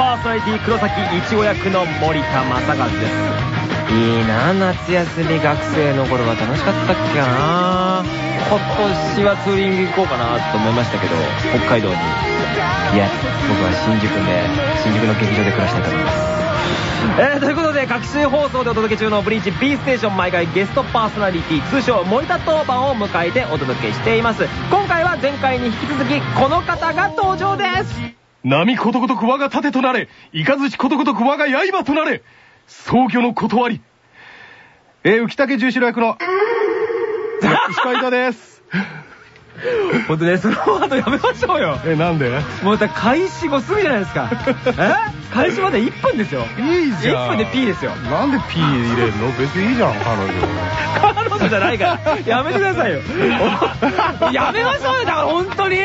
パーソナリティ黒崎いちご役の森田正和です。いいな夏休み学生の頃は楽しかったっけな。今年はツーリング行こうかなと思いましたけど。北海道にいや僕は新宿で新宿の劇場で暮らしたいと思います。えー、ということで、各週放送でお届け中のブリーチ B ステーション毎回ゲストパーソナリティ、通称森田当番を迎えてお届けしています。今回は前回に引き続き、この方が登場です。波ことごとく我が盾となれ、いかずちことごとく我が刃となれ、創業の断り。えー、浮竹十四郎役の、石川田です。ほんとね、そのワードやめましょうよ。え、なんで？もうだ開始後すぐじゃないですか。え？開始まで1分ですよ。いいじゃん。1分で P ですよ。なんで P 入れるの？別にいいじゃん、彼女。彼女じゃないから。やめてくださいよ。やめましょうよ、だから本当に。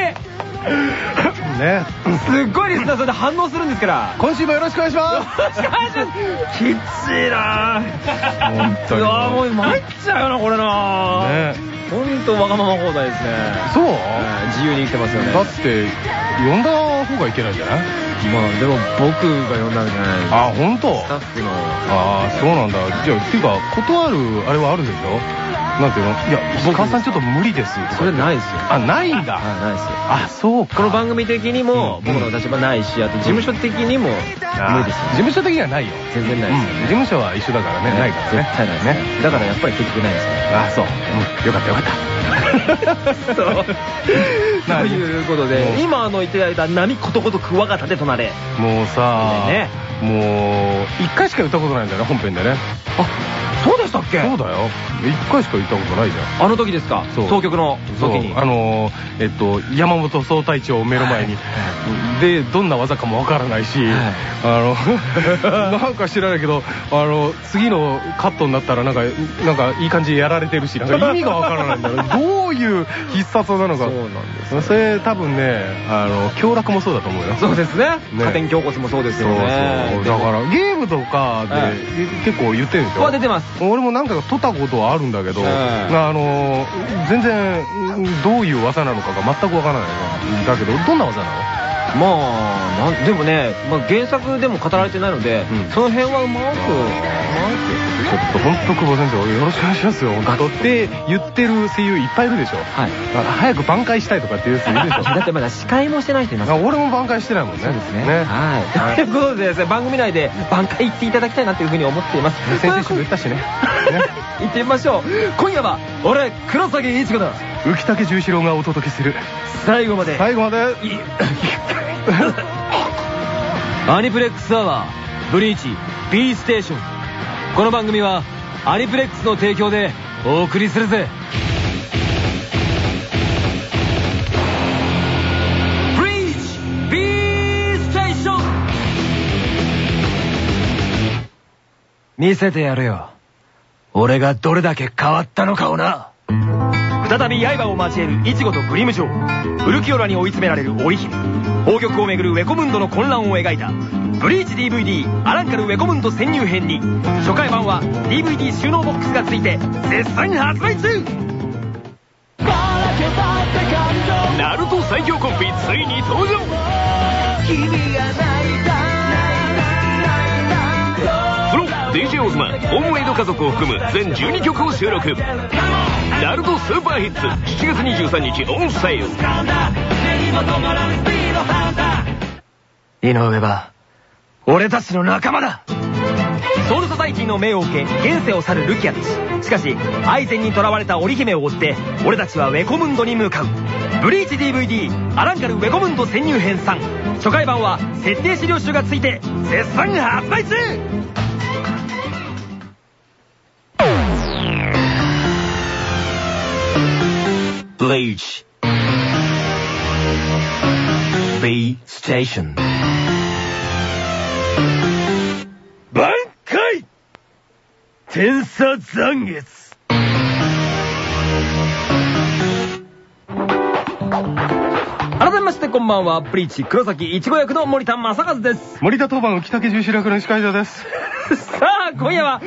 ね。すっごいリスナーそれで反応するんですから。今週もよろしくお願いしまよろしくお願いします。きっちいなぁ。本当にうわもう参っちゃうよな、これなぁ。ねほんとわがまま放題ですね。そう？はい自由に生きてますよね。だって、呼んだ方がいけないんじゃない？まあでも僕が呼んだんじゃないあ、ほんとスタッフの。ああ、そうなんだ。じゃあ、っていうか、断るあれはあるでしょなんていうの？いや、石川さんちょっと無理です。それないですよ。あ、ないんだ。はい、ないですよ。あ、そうか。この番組的にもうん僕の立場ないし、あと事務所的にも無あ理です事務所的にはないよ。全然ないです事務所は一緒だからね。ないからね。絶対ないね。だからやっぱり結局ないですよ。あ、そう。うん。よかったよかった。そう。なということで、今あの言っていただいた波ことごとく我が盾となれ。もうさ、ね。もう、一回しか言ったことないんだよね、本編でね。あ、そうでしたっけ？そうだよ。一回しか言ったことないじゃん。あの時ですか？そう。当局のそう。時に。あのーえっと山本総隊長を目の前に、でどんな技かもわからないし、あの なんか知らないけどあの次のカットになったらなんかなんかいい感じでやられてるしなんか意味がわからないんだよどういう必殺なのか。そうなんですよそれ多分ねあの強楽もそうだと思うよ。そうですね。ね。加点強骨もそうですよね。そうそう。だからゲームとかで、はい結構言ってるでしょ？は出てます。俺もなんか取ったことはあるんだけど、はいあの全然うんどういう技なのかが全くわからないのだけどどんな技なの？まあ、なんでもね、まあ、原作でも語られてないので、うんその辺はうまく、うまく。ちょっと本当久保先生よろしくお願いしますよ本当って言ってる声優いっぱいいるでしょはい。あ早く挽回したいとかっていう人いるでしょ だってまだ司会もしてない人いますあ俺も挽回してないもんねそうですね。ねはい。ということでですね、番組内で挽回言っていただきたいなというふうに思っています。先々週も言ったしねね行ってみましょう。今夜は、俺、黒崎一子だ。浮竹十四郎がお届けする最後まで。最後までいアニプレックスアワー、ブリーチ、B ステーション。この番組は、アニプレックスの提供でお送りするぜ。ブリーチ、B ステーション見せてやるよ。俺がどれだけ変わったのかをな。再び刃を交えるイチゴとグリム城。ウルキオラに追い詰められる織姫。宝玉をめぐるウェコムンドの混乱を描いた。ブリーチ DVD アランカルウェコムンド潜入編に。初回版は DVD 収納ボックスが付いて絶賛発売中。ナルト最強コンビついに登場 DJ オズマホームメイド家族を含む全12曲を収録。ナルトスーパーヒッツ7月23日オンセール井上は俺たちの仲間だ。ソウルソサイティの命を受け現世を去るルキアたち。しかしアイゼンに囚われた織姫を追って俺たちはウェコムンドに向かう。ブリーチ DVD アランカルウェコムンド潜入編3初回版は設定資料集がついて絶賛発売中ブリーチ B ステーション挽回天差残月改めましてこんばんは。ブリーチ黒崎いちご役の森田正和です。森田当番浮竹十四郎役の石川田です。さあ今夜は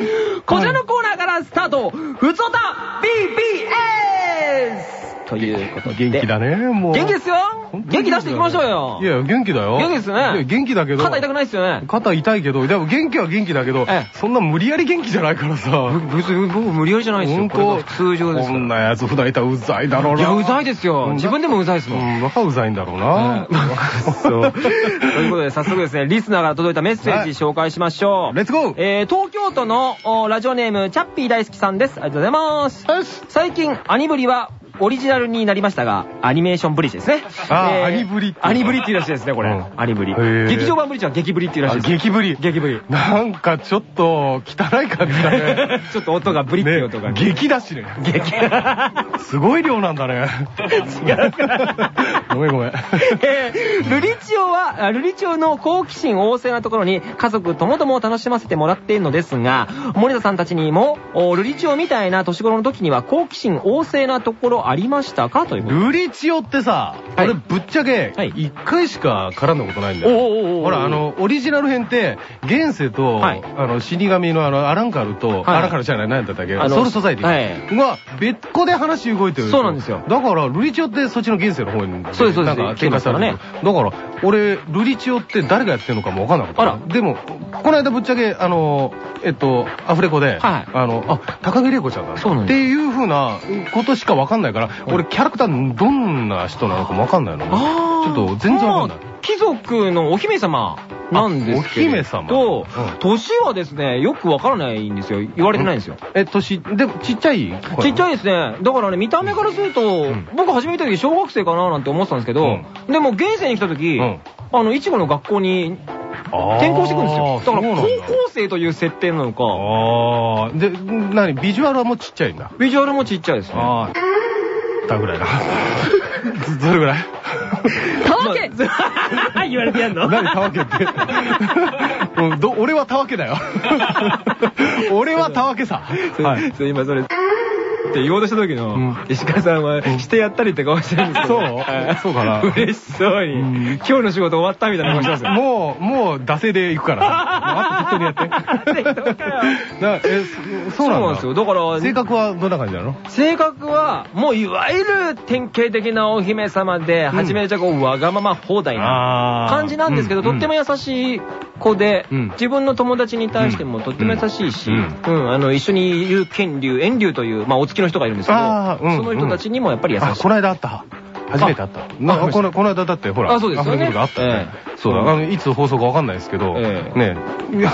こちらのコーナーからスタート。ふつおた BBS ということで。元気だね、もう。元気ですよ？元気出していきましょうよいや、元気だよ。元気ですよねいや元気だけど。肩痛くないですよね肩痛いけど、でも元気は元気だけどええ、そんな無理やり元気じゃないからさ。別に僕無理やりじゃないですよ。本当？通常ですから。こんなやつ普段いたらうざいだろうな。いや、うざいですよ。うん自分でもうざいですもん。うん、バカうざいんだろうな。そう。ということで、早速ですね、リスナーから届いたメッセージ紹介しましょう。レッツゴーえー、東京都のおラジオネーム、チャッピー大好きさんです。ありがとうございます。最近、アニブリは、オリジナルになりましたが、アニメーションブリッジですね。あーアニブリアニブリっていうらしいですね、これ。うんアニブリ劇場版ブリッジは激ブリっていうらしいです。激ぶり。激ブリ。なんかちょっと汚い感じだね。ちょっと音がブリっていう音が。ね激だしね。激。すごい量なんだね。違うから。ごめんごめん。えールリチオは、あルリチオの好奇心旺盛なところに家族ともどもを楽しませてもらっているのですが、森田さんたちにも、おルリチオみたいな年頃の時には好奇心旺盛なところありましたか？ということで。ルリチオってさ、はい。俺ぶっちゃけはい、一回しか絡んだことないんだよ。ほら、あの、オリジナル編って、現世と、はい。あの、死神のあの、アランカルと、はい。アランカルじゃない、何だったっけ？ソウルソサイティ。はい。が、別個で話動いてる。そうなんですよだから、ルリチオってそっちの現世の方に、そうですそうですなんか来てますからねだから、俺、ルリチオって誰がやってるのかもわかんなかった。あら。でも、この間ぶっちゃけ、あの、えっと、アフレコで、はいあの、あ、高木玲子ちゃんだ。そうなんっていう風なことしかわかんないから、俺、キャラクターどんな人なのかもわかんないの。あー。ちょっと全然わかんない。まあ貴族のお姫様なんですけれど、あお姫様とうん、年はですね、よくわからないんですよ。言われてないんですよ。え、年、でもちっちゃい？ちっちゃいですね。だからね、見た目からすると、ん僕初め見た時小学生かななんて思ってたんですけど、でも現世に来た時、うんあの、いちごの学校に転校してくるんですよ。だから高校生という設定なのか、ああ。で、何？ビジュアルはもうちっちゃいんだ。ビジュアルもちっちゃいですね。ああ。だぐらいな。どれぐらい？たわけ 言われてやんの？何たわけって。うんど俺はたわけだよ。俺はたわけさ。はい。今それ、って言おうとした時の、うん。石川さんは、してやったりって顔してるんですけど。そう？はい。そうかな。嬉しそうに、うん。今日の仕事終わったみたいな顔してますよ。もう、もう、惰性で行くから。あと適当にやって。適当かよなえ、そそうなんだ。ですよ。だから、性格はどんな感じなの？性格は、もういわゆる典型的なお姫様で、ん。初めちゃこう、わがまま放題な感じなんですけど、とっても優しい子で、うん。自分の友達に対してもとっても優しいし、ううん。ん、あの、一緒にいる剣竜、遠竜という、まあ、お付きの人がいるんですけど、あーうんその人たちにもやっぱり優しい。あ、この間会った。初めて会った。なあこのこの間だって、ほら、あそうですよねあったね。ええそうだ、あの、いつ放送かわかんないですけど、ええねいや、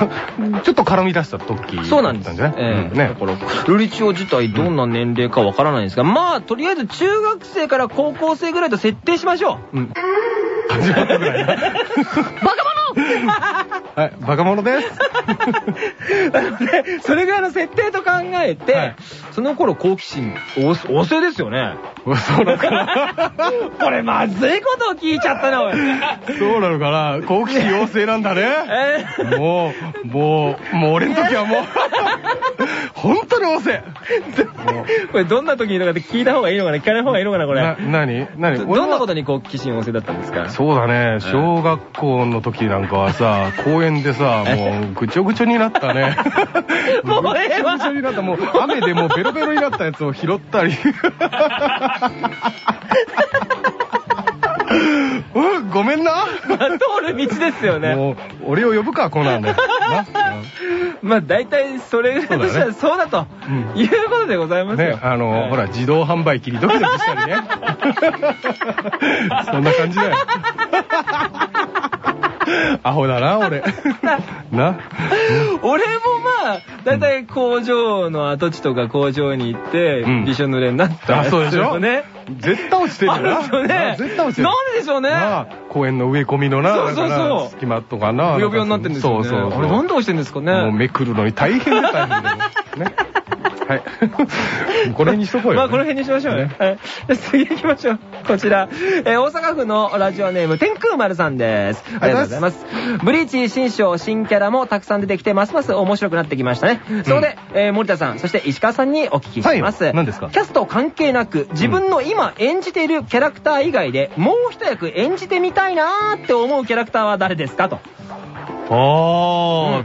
ちょっと絡み出した時そうなんです。だったんじゃない？ええうんねだ。から、ルリチオ自体どんな年齢かわからないんですが、まあ、とりあえず中学生から高校生ぐらいと設定しましょう。うん。始まったぐらいな。バカ者はい、バカ者です。な ので、それぐらいの設定と考えて、はいその頃好奇心、旺旺盛ですよね。そうなのかな。これまずいことを聞いちゃったな、おい。そうなのかな。好奇心旺盛なんだね。えーもう、もう、もう俺の時はもう、本当に旺盛。これどんな時にとかって聞いた方がいいのかな聞かない方がいいのかなこな、れ。なになにどどんなことに好奇心旺盛だったんですか？そうだね。小学校の時なんかはさ、公園でさ、もうぐちょぐちょになったね。もうええわぐちょぐちょになった。もう雨でもうベロベロになったやつを拾ったり。うんごめんな。まあ通る道ですよね。もう、俺を呼ぶか、こうなんで。な まあ大体それぐらいとしてはそうだとうんいうことでございますよ。ね、あの、はいほら、自動販売機にドキドキしたりね。そんな感じだよ。アホだな、俺。な。俺もまあ、だいたい工場の跡地とか工場に行って、うんびしょ濡れになったあそうでしょ？ね。絶対落ちてるよな。あるんですよねな絶対落ちてる。なんででしょうね公園の植え込みのな、そうそうそう隙間とかな。ぶよぶよになってるんですよね。そうそうそう。あれなんで押してんですかね。もうめくるのに大変で大変で。ね。はい。この辺にしとこうよ。まあこの辺にしましょうね。はい。じゃあ次行きましょう。こちら。えー大阪府のラジオネーム、天空丸さんです。ありがとうございます。ブリーチ新章、新キャラもたくさん出てきて、ますます面白くなってきましたね。そこで、えー森田さん、そして石川さんにお聞きします。はい何ですか？キャスト関係なく、自分の今演じているキャラクター以外で、もう一役演じてみたいなーって思うキャラクターは誰ですか？と。ああ、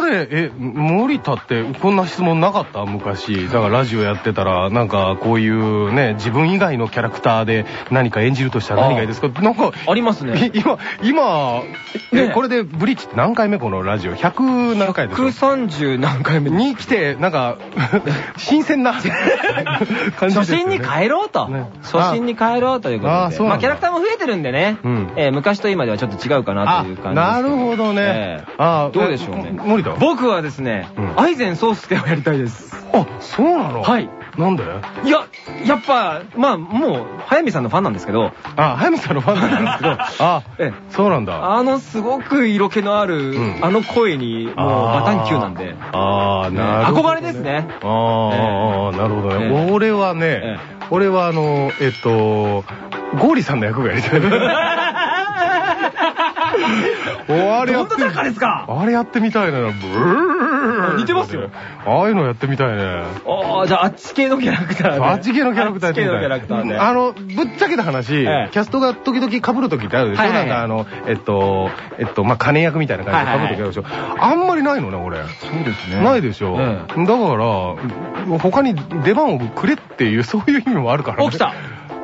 誰？え、森田ってこんな質問なかった？昔。だからラジオやってたら、なんかこういうね、自分以外のキャラクターで何か演じるとしたら何がいいですか？なんか、ありますね。今、今、え、これでブリッジって何回目？このラジオ ?100 何回ですか ?130 何回目に来て、なんか、新鮮な感じ初心に帰ろうと。初心に帰ろうということで。あ、そうまあキャラクターも増えてるんでね。え昔と今ではちょっと違うかなという感じ。なるほどね。あどうでしょうね。無理だ。僕はですね、アイゼンソースケをやりたいです。あ、そうなの？はい。なんで？いや、やっぱ、まあ、もう、早見さんのファンなんですけど。あ、早見さんのファンなんですけど。あ、えそうなんだ。あの、すごく色気のある、あの声に、もう、バタンキューなんで。ああ、なるほど。憧れですね。ああ、なるほどね。俺はね、俺はあの、えっと、ゴーリさんの役がやりたい。あれやってどんなですか？あれやってみたいな。ブー似てますよ。ああいうのやってみたいね。ああ、じゃああっち系のキャラクターあっち系のキャラクターあっち系のキャラクターで。あの、ぶっちゃけた話、キャストが時々被る時ってあるでしょ？なんかあの、えっと、えっと、まあ、金役みたいな感じで被る時あるでしょ？あんまりないのね、俺。そうですね。ないでしょ？だから、他に出番をくれっていう、そういう意味もあるからね。起きた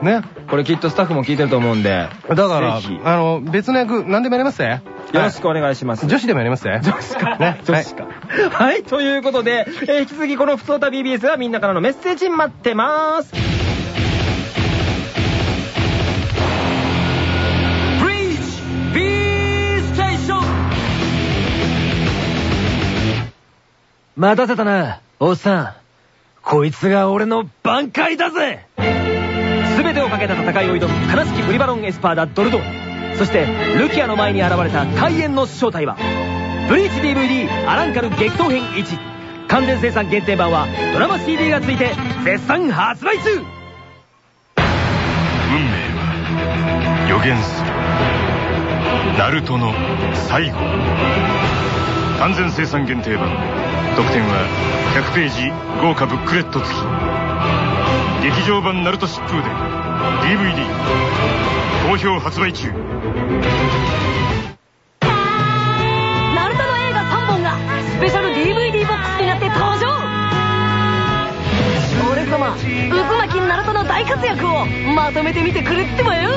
ね。これきっとスタッフも聞いてると思うんで。だから、あの、別の役、何でもやりますよろしくお願いします。女子でもやります女子か。ね。女子か。はい、ということで、え引き続きこの普通歌 BBS はみんなからのメッセージ待ってまーす。待たせたな、おっさん。こいつが俺の挽回だぜかけた戦いを挑む悲しきブリバロンエスパーダドルドーそしてルキアの前に現れた開演の正体はブリーチ DVD アランカル激闘編1完全生産限定版はドラマ CD が付いて絶賛発売中。運命は予言する。ナルトの最後。完全生産限定版。特典は100ページ豪華ブックレット付き。劇場版ナルト疾風で DVD 好評発売中。ナルトの映画3本がスペシャル DVD ボックスになって登場。俺様。渦巻きナルトの大活躍をまとめてみてくれってばよ。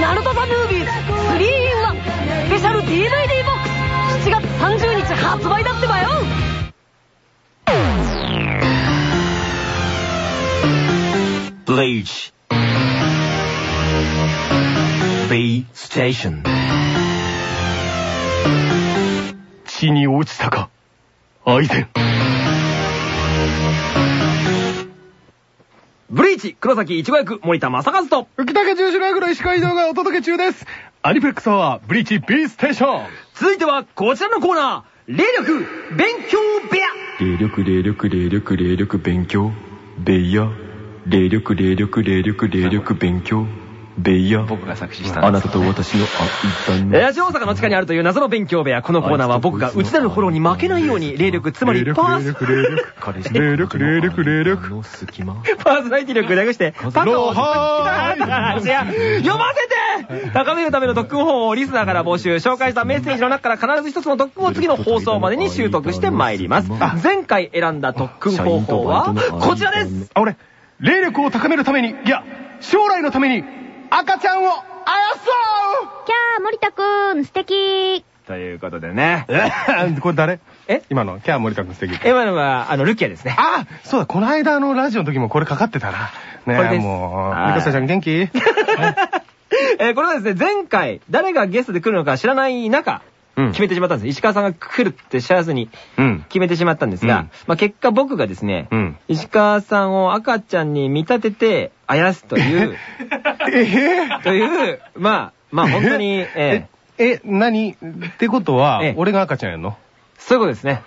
ナルトザムービーズ 3in1 スペシャル DVD ボックス7月30日発売だってばよ Bleach B Station. 地に落ちたか。アイゼン。ブリーチ黒崎いちご役森田正和と。浮竹十四の役の石川移動がお届け中です。アニプレックスはブリーチ B ステーション続いてはこちらのコーナー。霊力。勉強部屋。霊力霊力霊力霊力勉強部屋霊力霊力霊力霊力勉強ベイヤ僕が作詞したあなたと私のあ一旦ラジオ大阪の地下にあるという謎の勉強部屋。このコーナーは僕が内なるフォローに負けないように霊力つまりパース霊力霊力霊力霊力霊力。の隙間。パーソナリティ力略してパカを読ませて。高めるための特訓法をリスナーから募集紹介したメッセージの中から必ず一つの特訓を次の放送までに習得してまいります。前回選んだ特訓方法はこちらです。あ俺霊力を高めるために、いや、将来のために、赤ちゃんをあやそうキャー、森田くん、素敵ということでね。これ誰？え？今の、キャー森田くん素敵。今のは、あの、ルキアですね。あそうだ、この間のラジオの時もこれかかってたな。ねこれですもう、ミカサちゃん元気？えこれはですね、前回、誰がゲストで来るのか知らない中、決めてしまったんです。石川さんが来るって知らずに決めてしまったんですが、まあ結果僕がですね、石川さんを赤ちゃんに見立ててあやすという、という、まあ、まあ本当に、ええ、何？ってことは、俺が赤ちゃんやんの？そういうことですね。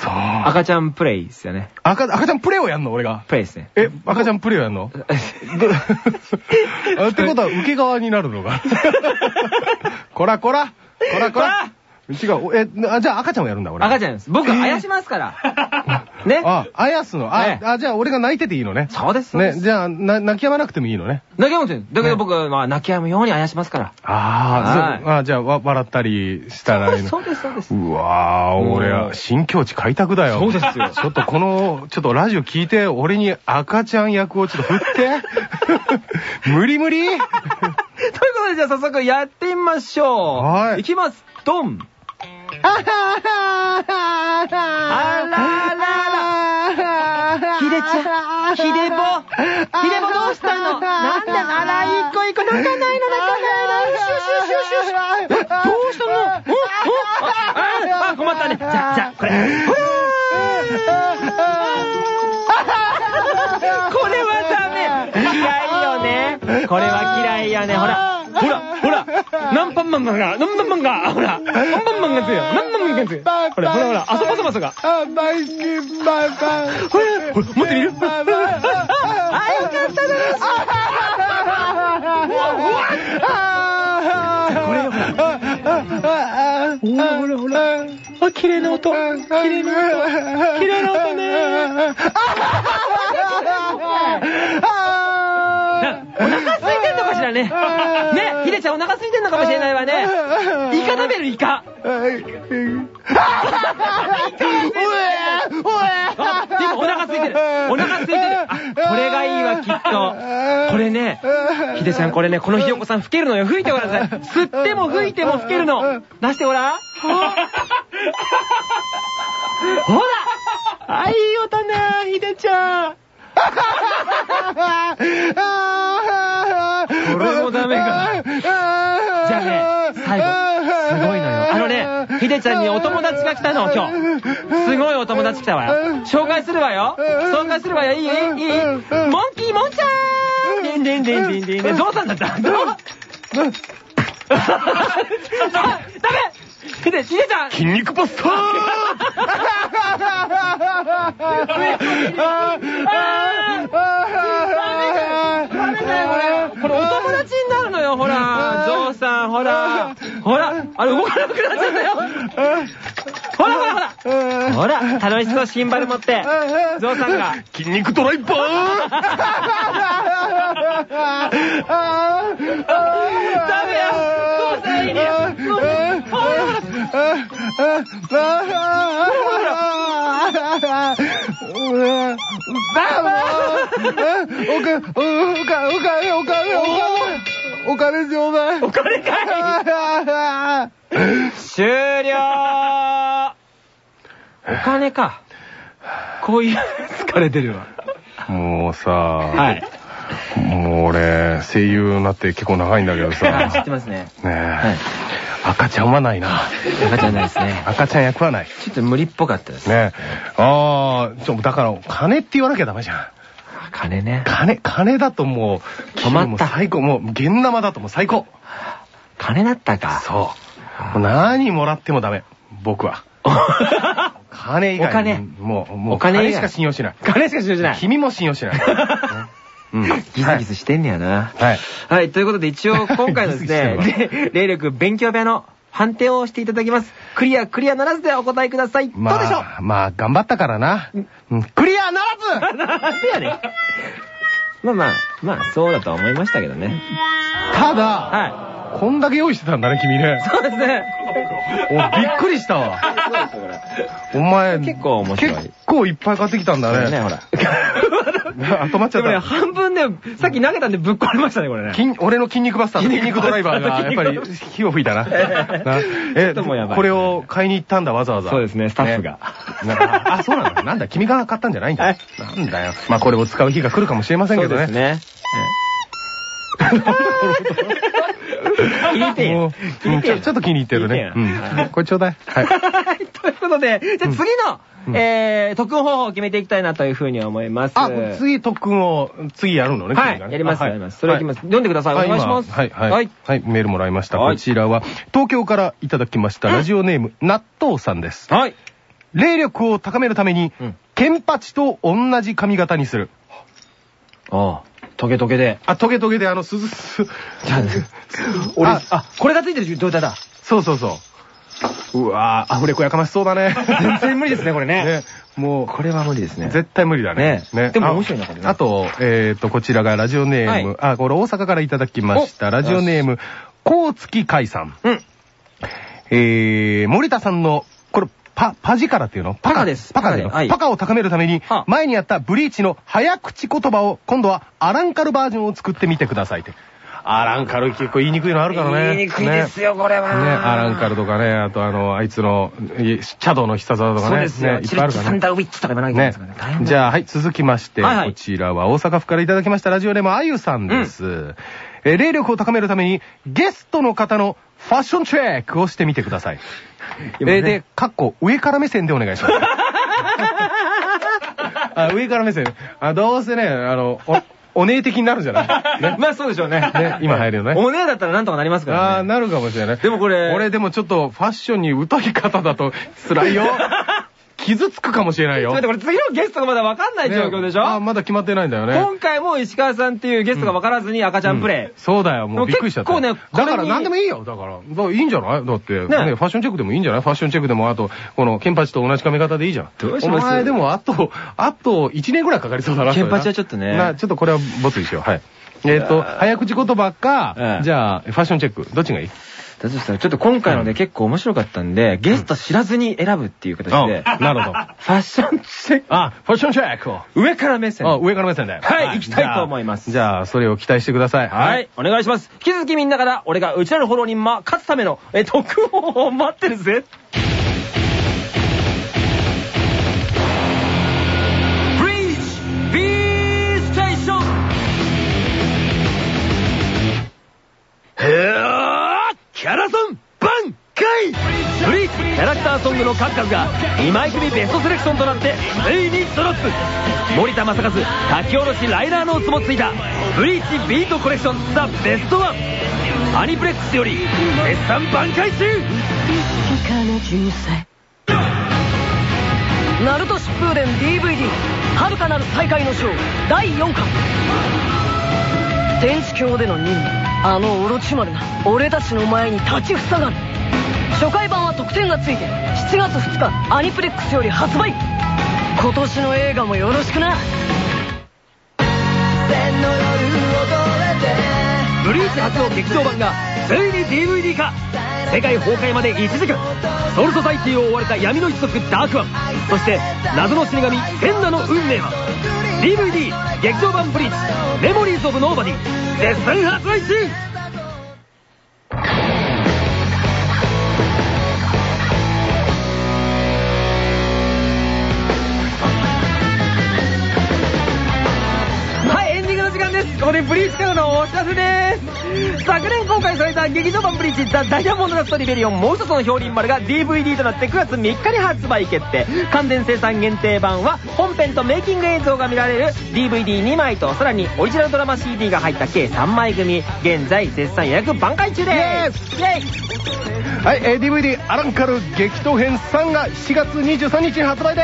そう。赤ちゃんプレイですよね。赤、赤ちゃんプレイをやんの？俺が。プレイですね。え、赤ちゃんプレイをやんの？ってことは受け側になるのが。こら。こらこら。こら違う。え、あ、じゃあ赤ちゃんをやるんだ、俺。赤ちゃんです。僕、あやしますから。ね。あ、あやすの。あえ、えあ、じゃあ俺が泣いてていいのね。そうですそうでね、すじゃあ、な泣き止まなくてもいいのね。泣き止むんだけど僕は、まあ、泣き止むようにあやしますから。あ、そうあじゃあ、わ笑ったりしたらいいの。そうです、そうです。うわー、俺は新境地開拓だよ。そうですよちょっとこの、ちょっとラジオ聞いて、俺に赤ちゃん役をちょっと振って。無理無理 ということで、じゃあ早速やってみましょう。はいいきます。ドン。あららら。ひでちゃん、ひでぼ。ひでぼどうしたの？なんであら、一個一個泣かないの泣かないの？シュシュシュシュシュ。どうしたの？おおあ、あ、困ったね。じゃあ、じゃあ、これ。ほらこれはダメ嫌いよねこれは嫌いよねほらほらほらナンパンマンがナンパンマンがほらナンパンマンがつよ。ナンパンマンがつよ。ほらほらほらあそこそばそがあ、バイキンバイバイ。ほらほら持ってみる？あよかっただろこれよほら。ほらほらほらあ綺麗な音綺麗な音綺麗な音ねなお腹空いてんのかしらね。ね、ひでちゃんお腹空いてんのかもしれないわね。イカ食べるイカ。あ今お腹空いてる。お腹空いてる。あ、これがいいわ、きっと。これね、ひでちゃんこれね、このひよこさん吹けるのよ。吹いてごらんなさい。吸っても吹いても吹けるの。出してごらん。ほらあ、いい音ね、ひでちゃん。こ れもダメか。じゃあね、最後、すごいのよ。あのね、ひでちゃんにお友達が来たの、今日。すごいお友達来たわよ。紹介するわよ。紹介するわよ。いいいいいいモンキーモンちゃーんでんでんでんでんでんでん。ゾウさんだった？ゾウダメひで、ひでちゃん筋肉パスタこれお友達になるのよ、ほら。ゾウさん、ほら。ほら、あれ動かなくなっちゃったよ。ほらほらほら。ほら、楽しそう、シンバル持って。ゾウさんが。筋肉ドライバダメよ。ゾウさんいるよ。ほらほら。お金ちょうだいお金かい終了お金か。こういう、疲れてるわ。もうさ、はい。もう俺、声優になって結構長いんだけど知っさ、てますね。ねはいえ、赤ちゃんはないな。赤ちゃんないですね。赤ちゃん役はない。ちょっと無理っぽかったです。ねえ。ああ、ちょ、だから、金って言わなきゃダメじゃん。金ね。金、金だともう、止まった最高、もう、現生だともう最高。金だったか。そう。もう何もらってもダメ。僕は。金以外お金もう、もう、お金しか信用しない。金しか信用しない。君も信用しない。うん。ギスギスしてんねやな。はい。はい、ということで一応今回のですね 霊力勉強部屋の判定をしていただきます。クリア、クリアならずでお答えください。どうまでしょう？あ、まあ、頑張ったからな。うんクリアならず なんでやねん。まあまあ、まあそうだとは思いましたけどね。ただ、はこんだけ用意してたんだね、君ねい。。そうですね。お、びっくりしたわ。お前、結構面白い結構いっぱい買ってきたんだね。これね、ほら。あ止まっちゃでもね、った。半分ね、さっき投げたんでぶっ壊れましたね、これね。筋俺の筋肉バスターと筋肉ドライバーが、やっぱり火を吹いたな。なえちょっともうやばいこれを買いに行ったんだ、わざわざ。そうですねスタッフがあ、そうなんだ。なんだ、君が買ったんじゃないんだ。はいなんだよ。まあ、これを使う日が来るかもしれませんけどね。そうですね。気に入ってちょっと気に入ってるね。これちょうだい。はい。ということで、じゃあ次の、うんえー、特訓方法を決めていきたいなというふうに思います。あ、次特訓を、次やるのね、はい、やります、あやります。それいきます。読んでください。お願いします。はい、はい。ははいメールもらいました。はいこちらは、東京からいただきました、ラジオネーム、納豆さんです。はい。霊力を高めるためにうん、ケンパチと同じ髪型にする。ああ、トゲトゲで。あ、トゲトゲであの、鈴、す、じゃあ、俺、ああ、これがついてる状態だ。そうそうそう。うわぁ、アフレコやかましそうだね。全然無理ですね、これね。ね。もう、これは無理ですね。絶対無理だね。ねでも面白いなこれねああと、えっと、こちらがラジオネーム、あ、これ大阪からいただきました。ラジオネーム、こうつきかいさん。うん。えー、森田さんの、これ、パ、パジカラっていうの？パカですパカでパカではいパカを高めるためには、前にやったブリーチの早口言葉を、今度はアランカルバージョンを作ってみてくださいって。アランカル結構言いにくいのあるからね。言いにくいですよ、これは。ね、アランカルとかね、あとあの、あいつの、いチャドの必殺技とかね。そうですよ。ねいっぱいあるからサンダーウィッチとか言わなきゃいけないねですからね。じゃあ、はい、続きまして、こちらは大阪府からいただきましたラジオネームあゆさんです。えー霊力を高めるために、ゲストの方のファッションチェックをしてみてください。今ねえーで、かっこ、上から目線でお願いします。あ上から目線。あ、どうせね、あの、お、お姉的になるんじゃないね。まあそうでしょうね。ね今入るよねお姉だったらなんとかなりますからね。ああ、なるかもしれない。でもこれ俺でもちょっとファッションに疎い方だと辛いよ。傷つくかもしれないよ。ちょっとこれ次のゲストがまだ分かんない状況でしょ、ねあーまだ決まってないんだよね。今回も石川さんっていうゲストが分からずに赤ちゃんプレイ。そうだよ、もうびっくりしちゃった。結構ねだから何でもいいよ、だから。だからいいんじゃない？だって、ね、ねファッションチェックでもいいんじゃない？ファッションチェックでも、あと、この、ケンパチと同じ髪型でいいじゃん。どうします？お前でも、あと、あと、1年ぐらいかかりそうだな、ケンパチはちょっとねな、ちょっとこれはボツにしよう。はい。えっと、早口言葉かえ、えじゃあ、ファッションチェック。どっちがいい？だとしたらちょっと今回ので結構面白かったんで、ゲスト知らずに選ぶっていう形で、あなるほど。ファッションチェック、あ、ファッションチェックを。上から目線。あ、上から目線で。はい行きたいと思いますじゃあ、それを期待してください。はい、。お願いします。引き続きみんなから、俺がうちらのフォローにま、勝つための、え、特報を待ってるぜ。ーソングの数々が2枚組ベストセレクションとなってついにドロップ。森田正和書き下ろしライナーノーツもついた。ブリーチビートコレクションザ・ベストワン。アニプレックスより絶賛挽回中。ナルト疾風伝 DVD 遥かなる再会の章第4巻。天地峡での任務。あのオロチマルが俺たちの前に立ちふさがる。初回版は特典がついて7月2日アニプレックスより発売。今年の映画もよろしくな。ブリーチ初の劇場版がついに DVD 化。世界崩壊まで1時間ソウルソサイティを追われた闇の一族ダークワン。そして謎の死神センナの運命は DVD 劇場版ブリーチ Memories of Nobody。絶賛発売中ブリーチからのお知らせです。昨年公開された劇場版ブリーチザ・ダイヤモンドダストリベリオンもう一つの表輪丸が DVD となって9月3日に発売決定。完全生産限定版は本編とメイキング映像が見られる DVD2 枚とさらにオリジナルドラマ CD が入った計3枚組。現在絶賛予約挽回中です。イェイはい、えー DVD アランカル激闘編3が4月23日に発売で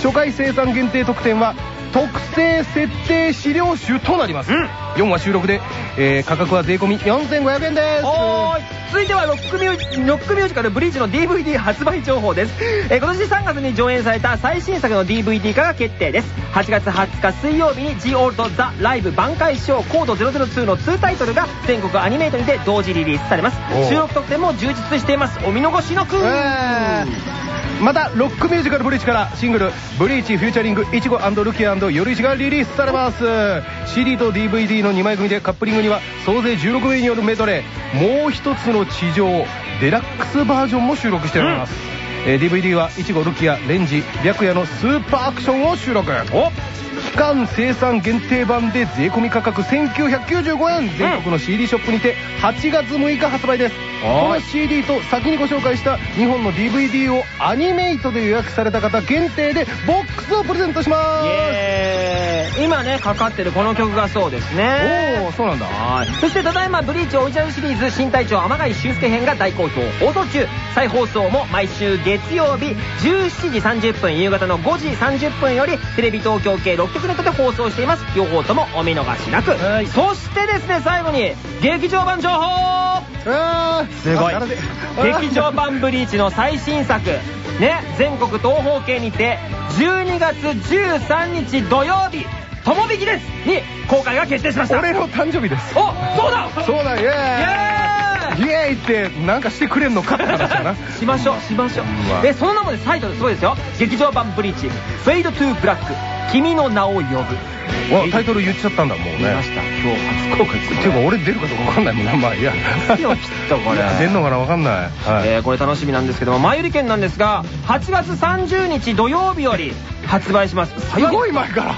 す、初回生産限定特典は特製設定資料集となります、4話収録で、えー価格は税込み4500円です。おーい。続いてはロックミュージロックミュージカルブリーチの DVD 発売情報です、えー今年3月に上演された最新作の DVD 化が決定です。8月20日水曜日に G オールドザ・ライブ挽回ショーコード002の2タイトルが全国アニメートにて同時リリースされます。収録特典も充実しています。お見逃しなく、えーまたロックミュージカルブリーチからシングル「ブリーチフューチャリングいちごルキアヨルイチ」がリリースされます。CD と DVD の2枚組でカップリングには総勢16名によるメドレー。もう一つの地上デラックスバージョンも収録しております、えー DVD はいちごルキアレンジ白夜のスーパーアクションを収録期間生産限定版で税込み価格1995円。全国の CD ショップにて8月6日発売です。この CD と先にご紹介した2本の DVD をアニメイトで予約された方限定でボックスをプレゼントします。今ねかかってるこの曲がそうですね。おおそうなんだ。はい。そしてただいまブリーチオリジナルシリーズ新隊長天海修介編が大好評。放送中。再放送も毎週月曜日17時30分夕方の5時30分よりテレビ東京系6局ネットで放送しています。両方ともお見逃しなく。はい。そしてですね最後に劇場版情報。あすごい。劇場版ブリーチの最新作。ね全国東宝系にて12月13日土曜日ともびきですに公開が決定しました。俺の誕生日です。おそうだ。そうだイエイ。エーイ。ーイイエーイってなんかしてくれんのかって話だな。しましょうしましょう。でその名もでサイトですごいですよ。劇場版ブリーチ「 Fade to Black 君の名を呼ぶ」わタイトル言っちゃったんだもうね。見ました。今日初公開ですっていうか俺出るかどうか分かんないもんなまあいいや。いやきっとこれ。出んのかな分かんない。はい。えーこれ楽しみなんですけども前売り券なんですが8月30日土曜日より発売します。すごい前から。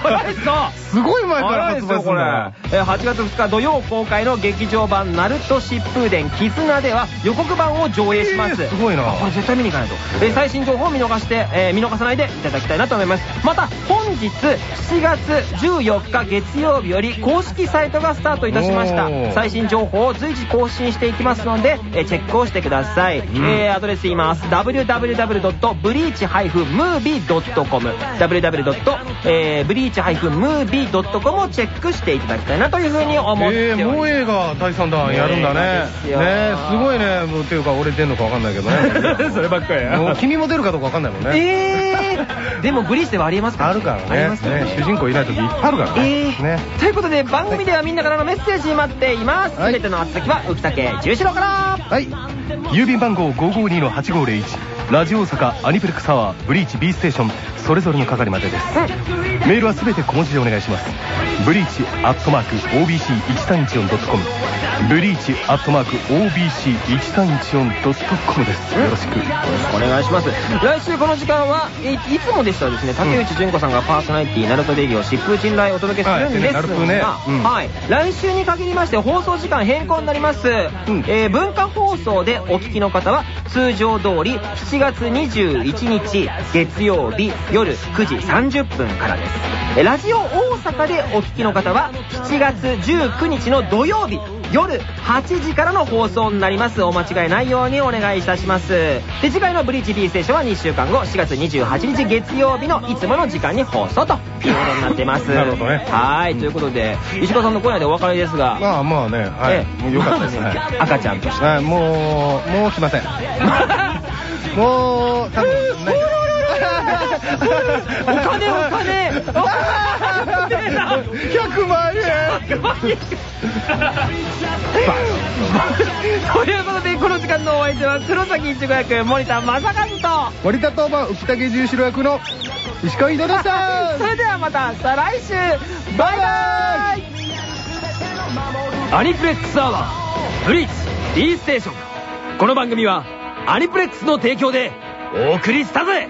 す。ごい前から早いですよ。これ発売するんだえー8月2日土曜公開の劇場版「ナルト疾風伝絆」では予告版を上映します、えーすごいな。これ絶対見に行かないと、えー最新情報を見逃して、えー見逃さないでいただきたいなと思います。また本日7月14日月曜日より公式サイトがスタートいたしました。最新情報を随時更新していきますので、えーチェックをしてください、えーアドレス言います。www.breach-movie.com www.breach-movie.com をチェックしていただきたいなというふうに思っておえー、ります。もう映画第3弾やるんだね。ねすごいね。もうっていうか俺出んのか分かんないけどね。そればっかりもう君も出るかどうか分かんないもんね。えー、でもブリーチではありえますからあるからありね。ね主人公いない時いっぱいあるからえねー。ねということで番組ではみんなからのメッセージ待っています。すはい。べての宛先は浮竹十四郎から。はい。郵便番号552-8501ラジオ大阪アニプレックスアワーブリーチ B ステーションそれぞれの係までです。メールはすべて小文字でお願いします。ブリーチアットマーク OBC1314.com ブリーチアットマーク OBC1314.com です。よろしく。お願いします。来週この時間はいいつもでしたらですね竹内純子さんがパーソナリティナルトレディを疾風陣来お届けするんですが、はい来週に限りまして放送時間変更になります、ん。えー文化放送でお聞きの方は通常通り7月21日月曜日夜9時30分からです。えーラジオ大阪でお聞きの方は7月19日の土曜日夜8時からの放送になります。お間違いないようにお願いいたします。で次回の「ブリーチ B ステーション」は2週間後4月28日月曜日のいつもの時間に放送ということになってます。なるほどね。はいということで石川さんの今夜でお別れですが。まあまあねはい。ええ。もうよかったです。まあねはい。赤ちゃんとして。はいもうもう来ません。もう多分ないお金お金お金。100万円。ということでこの時間のお相手は黒崎一護役森田正和と。森田当番浮竹十四郎役の石川井戸でしたそれではまた再来週。バイバイ。アニプレックスアワーブリーチ B ステーション。この番組はアニプレックスの提供でお送りしたぜ。